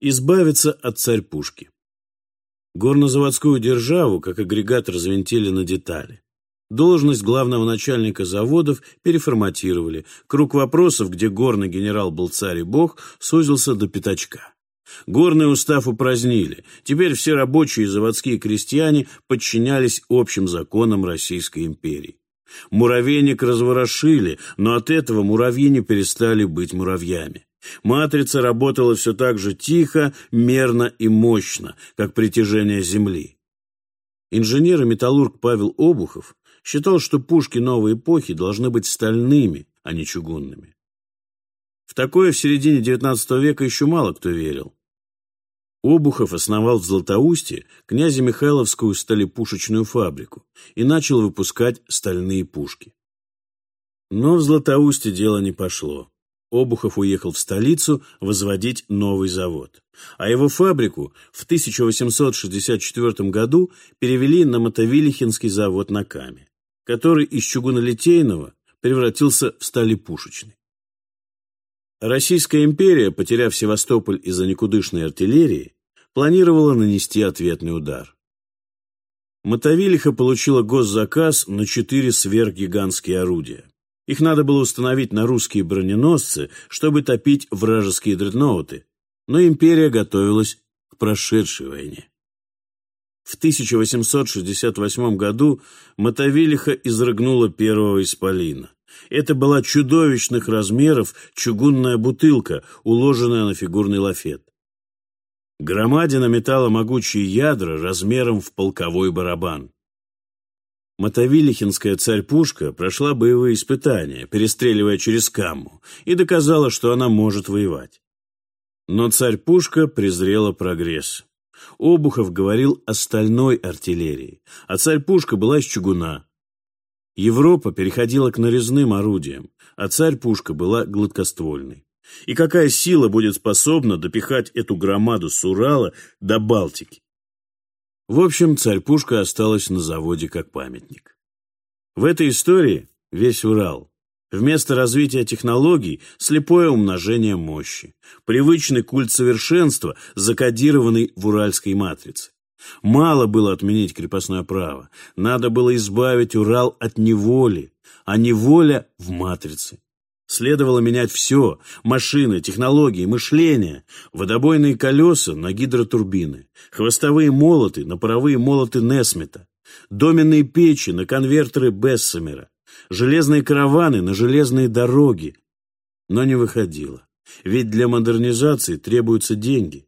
Избавиться от царь-пушки. Горнозаводскую державу, как агрегат, развинтили на детали. Должность главного начальника заводов переформатировали. Круг вопросов, где горный генерал был царь и бог, сузился до пятачка. Горный устав упразднили. Теперь все рабочие и заводские крестьяне подчинялись общим законам Российской империи. Муравейник разворошили, но от этого муравьи не перестали быть муравьями. Матрица работала все так же тихо, мерно и мощно, как притяжение Земли. Инженер и металлург Павел Обухов считал, что пушки новой эпохи должны быть стальными, а не чугунными. В такое в середине XIX века еще мало кто верил. Обухов основал в Златоусте князя Михайловскую сталепушечную фабрику и начал выпускать стальные пушки. Но в Златоусте дело не пошло. Обухов уехал в столицу возводить новый завод, а его фабрику в 1864 году перевели на Мотовилихинский завод на Каме, который из чугунолитейного превратился в сталепушечный. Российская империя, потеряв Севастополь из-за никудышной артиллерии, планировала нанести ответный удар. Мотовилиха получила госзаказ на четыре сверхгигантские орудия. Их надо было установить на русские броненосцы, чтобы топить вражеские дредноуты, но империя готовилась к прошедшей войне. В 1868 году Мотовилиха изрыгнула первого исполина. Это была чудовищных размеров чугунная бутылка, уложенная на фигурный лафет. Громадина метала могучие ядра размером в полковой барабан. Мотовилихинская царь-пушка прошла боевые испытания, перестреливая через камму, и доказала, что она может воевать. Но царь-пушка презрела прогресс. Обухов говорил о стальной артиллерии, а царь-пушка была из чугуна. Европа переходила к нарезным орудиям, а царь-пушка была гладкоствольной. И какая сила будет способна допихать эту громаду с Урала до Балтики? В общем, царь-пушка осталась на заводе как памятник. В этой истории весь Урал. Вместо развития технологий – слепое умножение мощи. Привычный культ совершенства, закодированный в уральской матрице. Мало было отменить крепостное право. Надо было избавить Урал от неволи, а неволя в матрице. Следовало менять все – машины, технологии, мышление, водобойные колеса на гидротурбины, хвостовые молоты на паровые молоты Несмета, доменные печи на конвертеры Бессомера, железные караваны на железные дороги. Но не выходило, ведь для модернизации требуются деньги.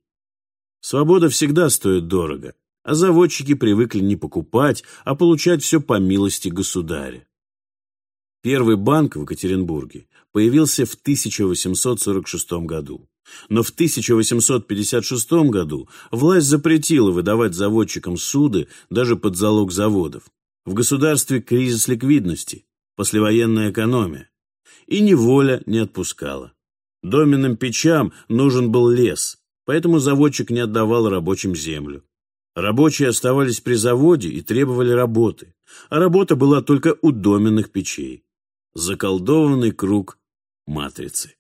Свобода всегда стоит дорого, а заводчики привыкли не покупать, а получать все по милости государя. Первый банк в Екатеринбурге появился в 1846 году. Но в 1856 году власть запретила выдавать заводчикам суды даже под залог заводов. В государстве кризис ликвидности, послевоенная экономия. И неволя не отпускала. Доменным печам нужен был лес, поэтому заводчик не отдавал рабочим землю. Рабочие оставались при заводе и требовали работы, а работа была только у доменных печей. Заколдованный круг матрицы.